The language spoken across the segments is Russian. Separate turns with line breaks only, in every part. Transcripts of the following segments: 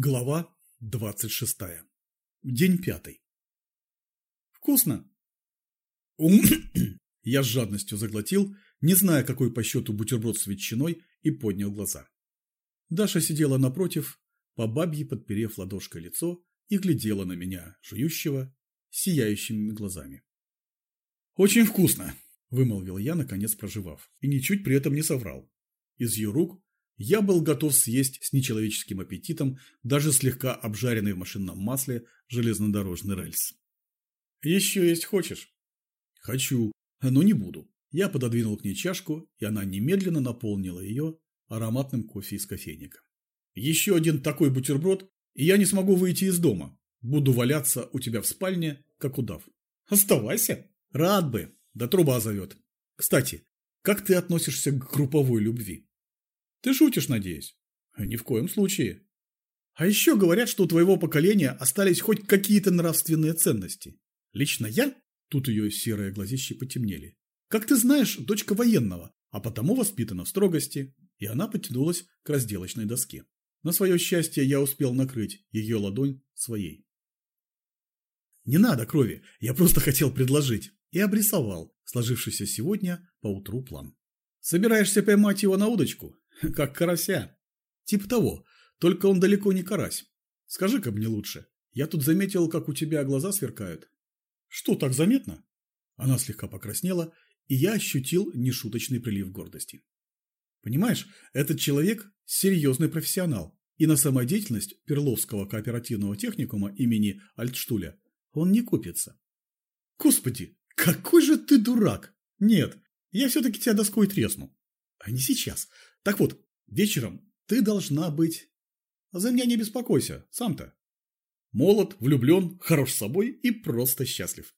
Глава двадцать шестая. День пятый. Вкусно. Я с жадностью заглотил, не зная, какой по счету бутерброд с ветчиной, и поднял глаза. Даша сидела напротив, по бабье подперев ладошкой лицо, и глядела на меня, жующего, сияющими глазами. «Очень вкусно!» – вымолвил я, наконец проживав, и ничуть при этом не соврал. Из ее рук я был готов съесть с нечеловеческим аппетитом даже слегка обжаренный в машинном масле железнодорожный рельс. «Еще есть хочешь?» «Хочу, но не буду». Я пододвинул к ней чашку, и она немедленно наполнила ее ароматным кофе из кофейника. «Еще один такой бутерброд, и я не смогу выйти из дома. Буду валяться у тебя в спальне, как удав». «Оставайся». «Рад бы, да труба зовет. Кстати, как ты относишься к групповой любви?» Ты шутишь, надеюсь? Ни в коем случае. А еще говорят, что у твоего поколения остались хоть какие-то нравственные ценности. Лично я, тут ее серые глазищи потемнели, как ты знаешь, дочка военного, а потому воспитана в строгости, и она потянулась к разделочной доске. На свое счастье я успел накрыть ее ладонь своей. Не надо крови, я просто хотел предложить. И обрисовал сложившийся сегодня поутру план. Собираешься поймать его на удочку? Как карася. Типа того, только он далеко не карась. Скажи-ка мне лучше, я тут заметил, как у тебя глаза сверкают. Что, так заметно? Она слегка покраснела, и я ощутил нешуточный прилив гордости. Понимаешь, этот человек – серьезный профессионал, и на самодеятельность Перловского кооперативного техникума имени Альтштуля он не купится. Господи, какой же ты дурак! Нет, я все-таки тебя доской тресну. А не сейчас. Так вот, вечером ты должна быть... За меня не беспокойся, сам-то. Молод, влюблен, хорош собой и просто счастлив.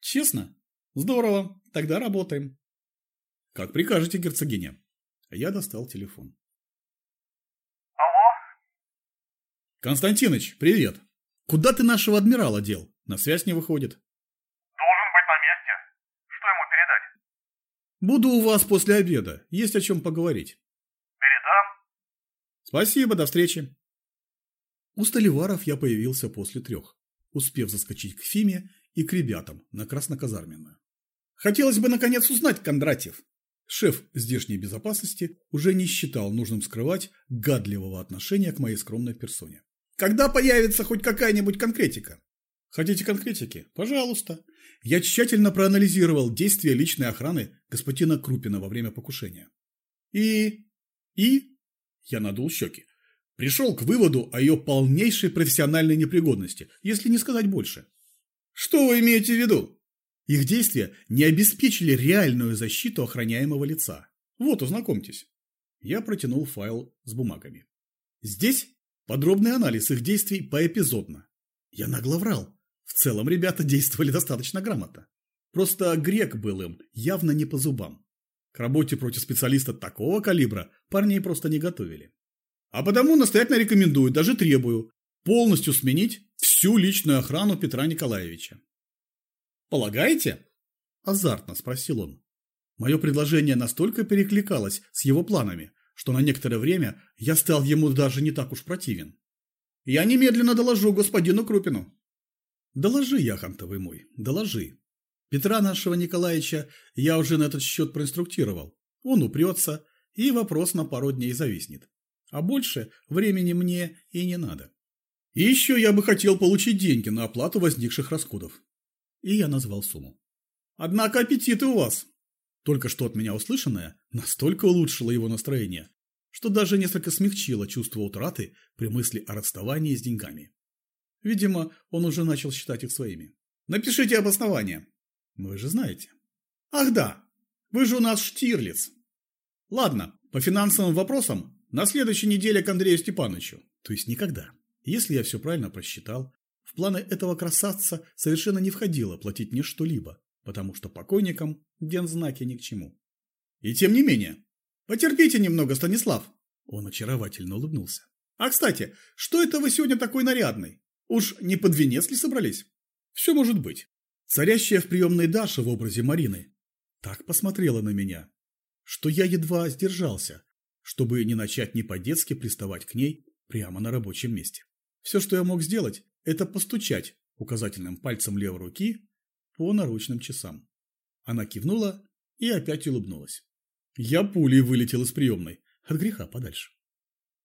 Честно? Здорово, тогда работаем. Как прикажете, герцогиня. Я достал телефон.
Алло?
Константиныч, привет. Куда ты нашего адмирала дел? На связь не выходит.
Должен быть на месте. Что ему передать?
Буду у вас после обеда. Есть о чем поговорить. Спасибо, до встречи. У Столиваров я появился после трех, успев заскочить к Фиме и к ребятам на Красноказарменную. Хотелось бы наконец узнать, Кондратьев. Шеф здешней безопасности уже не считал нужным скрывать гадливого отношения к моей скромной персоне. Когда появится хоть какая-нибудь конкретика? Хотите конкретики? Пожалуйста. Я тщательно проанализировал действия личной охраны господина Крупина во время покушения. И... и я надул щеки. Пришел к выводу о ее полнейшей профессиональной непригодности, если не сказать больше. Что вы имеете в виду? Их действия не обеспечили реальную защиту охраняемого лица. Вот, ознакомьтесь. Я протянул файл с бумагами. Здесь подробный анализ их действий поэпизодно. Я нагло врал. В целом ребята действовали достаточно грамотно. Просто грек был им явно не по зубам. К работе против специалиста такого калибра парней просто не готовили. А потому настоятельно рекомендую, даже требую, полностью сменить всю личную охрану Петра Николаевича. «Полагаете?» – азартно спросил он. Мое предложение настолько перекликалось с его планами, что на некоторое время я стал ему даже не так уж противен. «Я немедленно доложу господину Крупину». «Доложи, Яхонтовый мой, доложи. Петра нашего Николаевича я уже на этот счет проинструктировал. Он упрется, и вопрос на пару дней зависнет. А больше времени мне и не надо. И еще я бы хотел получить деньги на оплату возникших расходов. И я назвал сумму. Однако аппетиты у вас. Только что от меня услышанное настолько улучшило его настроение, что даже несколько смягчило чувство утраты при мысли о расставании с деньгами. Видимо, он уже начал считать их своими. Напишите обоснование. Вы же знаете. Ах да, вы же у нас Штирлиц. Ладно, по финансовым вопросам на следующей неделе к Андрею Степановичу. То есть никогда. Если я все правильно просчитал, в планы этого красавца совершенно не входило платить мне что-либо, потому что покойникам дензнаки ни к чему. И тем не менее, потерпите немного, Станислав. Он очаровательно улыбнулся. А, кстати, что это вы сегодня такой нарядный? Уж не под венец ли собрались? Все может быть. Царящая в приемной Даша в образе Марины так посмотрела на меня, что я едва сдержался, чтобы не начать не по-детски приставать к ней прямо на рабочем месте. Все, что я мог сделать, это постучать указательным пальцем левой руки по наручным часам. Она кивнула и опять улыбнулась. Я пулей вылетел из приемной, от греха подальше.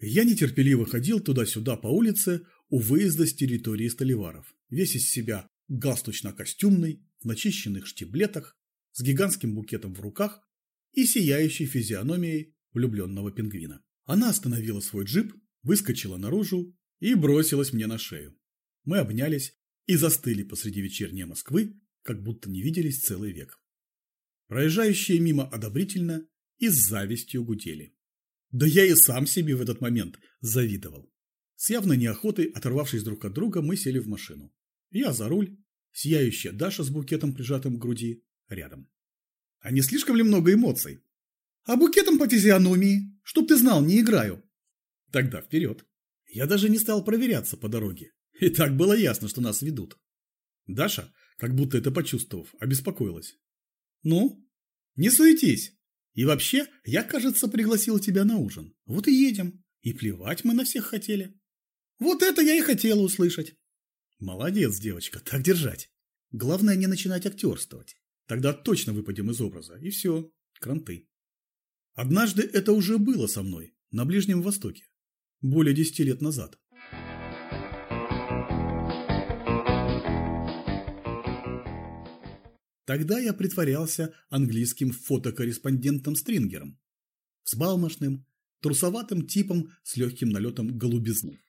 Я нетерпеливо ходил туда-сюда по улице у выезда с территории Столиваров, весь из себя галстучно-костюмный, в начищенных штиблетах, с гигантским букетом в руках и сияющей физиономией влюбленного пингвина. Она остановила свой джип, выскочила наружу и бросилась мне на шею. Мы обнялись и застыли посреди вечерней Москвы, как будто не виделись целый век. Проезжающие мимо одобрительно и с завистью гудели. Да я и сам себе в этот момент завидовал. С явной неохотой, оторвавшись друг от друга, мы сели в машину. Я за руль, сияющая Даша с букетом, прижатым к груди, рядом. А не слишком ли много эмоций? А букетом по физиономии, чтоб ты знал, не играю. Тогда вперед. Я даже не стал проверяться по дороге. И так было ясно, что нас ведут. Даша, как будто это почувствовав, обеспокоилась. Ну, не суетись. И вообще, я, кажется, пригласил тебя на ужин. Вот и едем. И плевать мы на всех хотели. Вот это я и хотела услышать. Молодец, девочка, так держать. Главное не начинать актерствовать. Тогда точно выпадем из образа. И все, кранты. Однажды это уже было со мной, на Ближнем Востоке. Более десяти лет назад. Тогда я притворялся английским фотокорреспондентом Стрингером. Взбалмошным, трусоватым типом с легким налетом голубизны.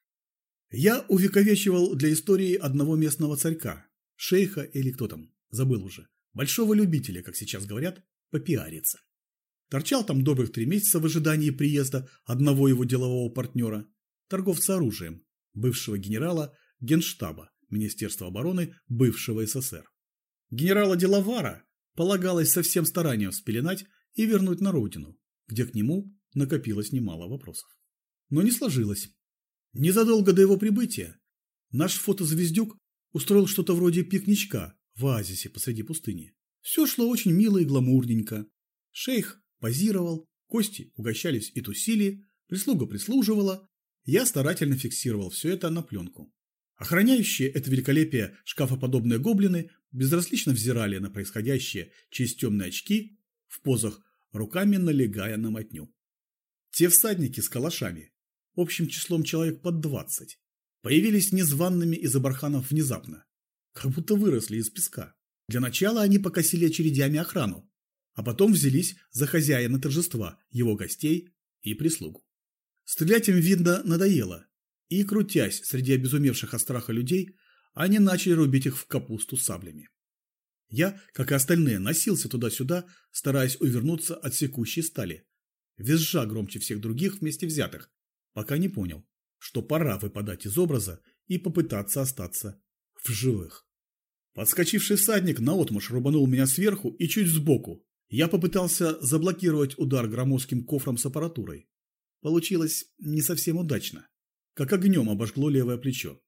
Я увековечивал для истории одного местного царька, шейха или кто там, забыл уже, большого любителя, как сейчас говорят, попиариться. Торчал там добрых три месяца в ожидании приезда одного его делового партнера, торговца оружием, бывшего генерала Генштаба Министерства обороны бывшего СССР. Генерала Делавара полагалось со всем старанием спеленать и вернуть на родину, где к нему накопилось немало вопросов. Но не сложилось. Незадолго до его прибытия наш фотозвездюк устроил что-то вроде пикничка в оазисе посреди пустыни. Все шло очень мило и гламурненько. Шейх позировал, гости угощались и тусили, прислуга прислуживала. Я старательно фиксировал все это на пленку. Охраняющие это великолепие шкафоподобные гоблины безразлично взирали на происходящее через темные очки в позах, руками налегая на мотню. Те всадники с калашами, общим числом человек под двадцать, появились незваными из барханов внезапно, как будто выросли из песка. Для начала они покосили очередями охрану, а потом взялись за хозяина торжества, его гостей и прислугу. Стрелять им, видно, надоело, и, крутясь среди обезумевших от страха людей, они начали рубить их в капусту саблями. Я, как и остальные, носился туда-сюда, стараясь увернуться от секущей стали, визжа громче всех других вместе взятых, пока не понял, что пора выпадать из образа и попытаться остаться в живых. Подскочивший всадник наотмашь рубанул меня сверху и чуть сбоку. Я попытался заблокировать удар громоздким кофром с аппаратурой. Получилось не совсем удачно, как огнем обожгло левое плечо.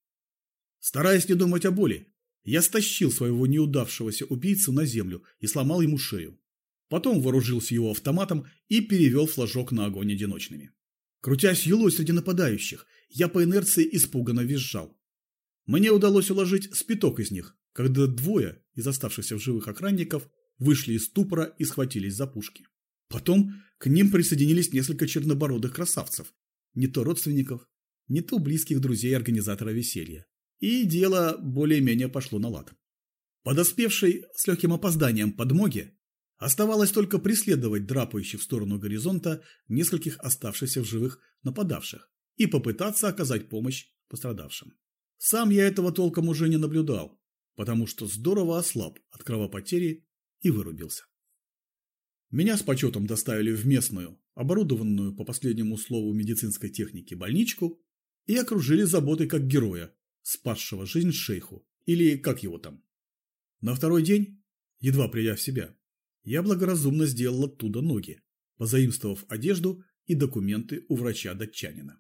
Стараясь не думать о боли, я стащил своего неудавшегося убийцу на землю и сломал ему шею. Потом вооружился его автоматом и перевел флажок на огонь одиночными. Крутясь юлой среди нападающих, я по инерции испуганно визжал. Мне удалось уложить спиток из них, когда двое из оставшихся в живых охранников вышли из ступора и схватились за пушки. Потом к ним присоединились несколько чернобородых красавцев, не то родственников, не то близких друзей организатора веселья. И дело более-менее пошло на лад. Подоспевшей с легким опозданием подмоги оставалось только преследовать драпающих в сторону горизонта нескольких оставшихся в живых нападавших и попытаться оказать помощь пострадавшим. Сам я этого толком уже не наблюдал, потому что здорово ослаб от кровопотери и вырубился. Меня с почетом доставили в местную, оборудованную по последнему слову медицинской техники больничку и окружили заботой как героя, спасшего жизнь шейху, или как его там. На второй день, едва придя в себя, я благоразумно сделал оттуда ноги, позаимствовав одежду и документы у врача-датчанина.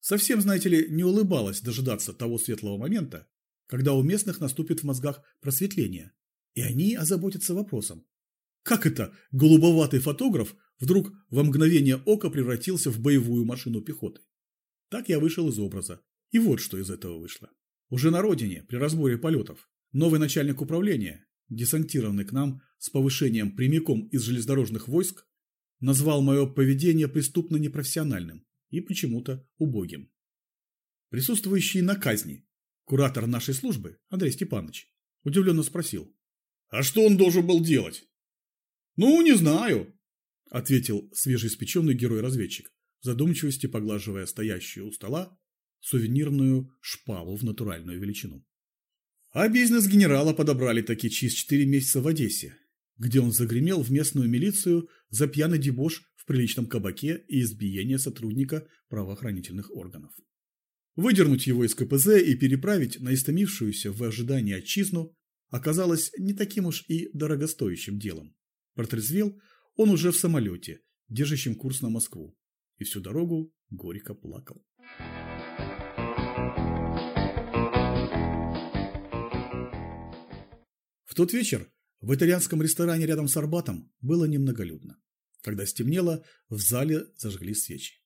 Совсем, знаете ли, не улыбалось дожидаться того светлого момента, когда у местных наступит в мозгах просветление, и они озаботятся вопросом. Как это голубоватый фотограф вдруг во мгновение ока превратился в боевую машину пехоты? Так я вышел из образа. И вот что из этого вышло. Уже на родине, при разборе полетов, новый начальник управления, десантированный к нам с повышением прямиком из железнодорожных войск, назвал мое поведение преступно непрофессиональным и почему-то убогим. Присутствующий на казни, куратор нашей службы, Андрей Степанович, удивленно спросил. «А что он должен был делать?» «Ну, не знаю», – ответил свежеиспеченный герой-разведчик, в задумчивости поглаживая стоящую у стола сувенирную шпалу в натуральную величину. А бизнес-генерала подобрали таки через четыре месяца в Одессе, где он загремел в местную милицию за пьяный дебош в приличном кабаке и избиение сотрудника правоохранительных органов. Выдернуть его из КПЗ и переправить на истомившуюся в ожидании отчизну оказалось не таким уж и дорогостоящим делом. Протрезвел он уже в самолете, держащем курс на Москву, и всю дорогу горько плакал. В тот вечер в итальянском ресторане рядом с Арбатом было немноголюдно. Когда стемнело, в зале зажгли свечи.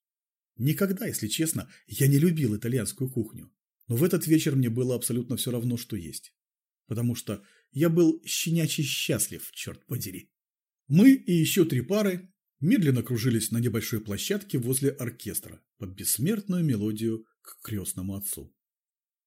Никогда, если честно, я не любил итальянскую кухню. Но в этот вечер мне было абсолютно все равно, что есть. Потому что я был щенячий счастлив, черт подери. Мы и еще три пары медленно кружились на небольшой площадке возле оркестра под бессмертную мелодию к крестному отцу.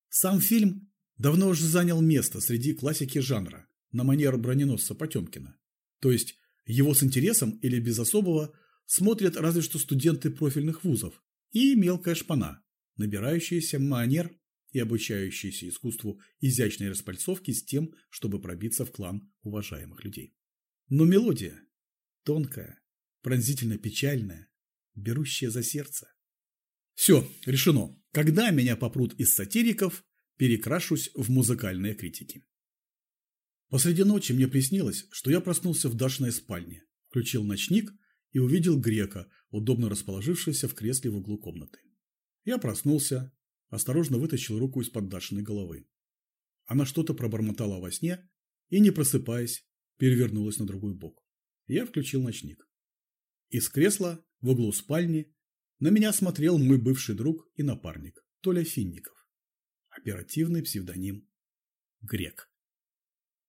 Сам фильм давно уже занял место среди классики жанра, на манер броненосца Потемкина. То есть его с интересом или без особого смотрят разве что студенты профильных вузов и мелкая шпана, набирающаяся манер и обучающаяся искусству изящной распальцовки с тем, чтобы пробиться в клан уважаемых людей. Но мелодия тонкая, пронзительно печальная, берущая за сердце. Все, решено. Когда меня попрут из сатириков, перекрашусь в музыкальные критики. Посреди ночи мне приснилось, что я проснулся в Дашиной спальне, включил ночник и увидел грека, удобно расположившегося в кресле в углу комнаты. Я проснулся, осторожно вытащил руку из-под Дашиной головы. Она что-то пробормотала во сне и, не просыпаясь, перевернулась на другой бок. Я включил ночник. Из кресла в углу спальни на меня смотрел мой бывший друг и напарник Толя Финников. Оперативный псевдоним Грек.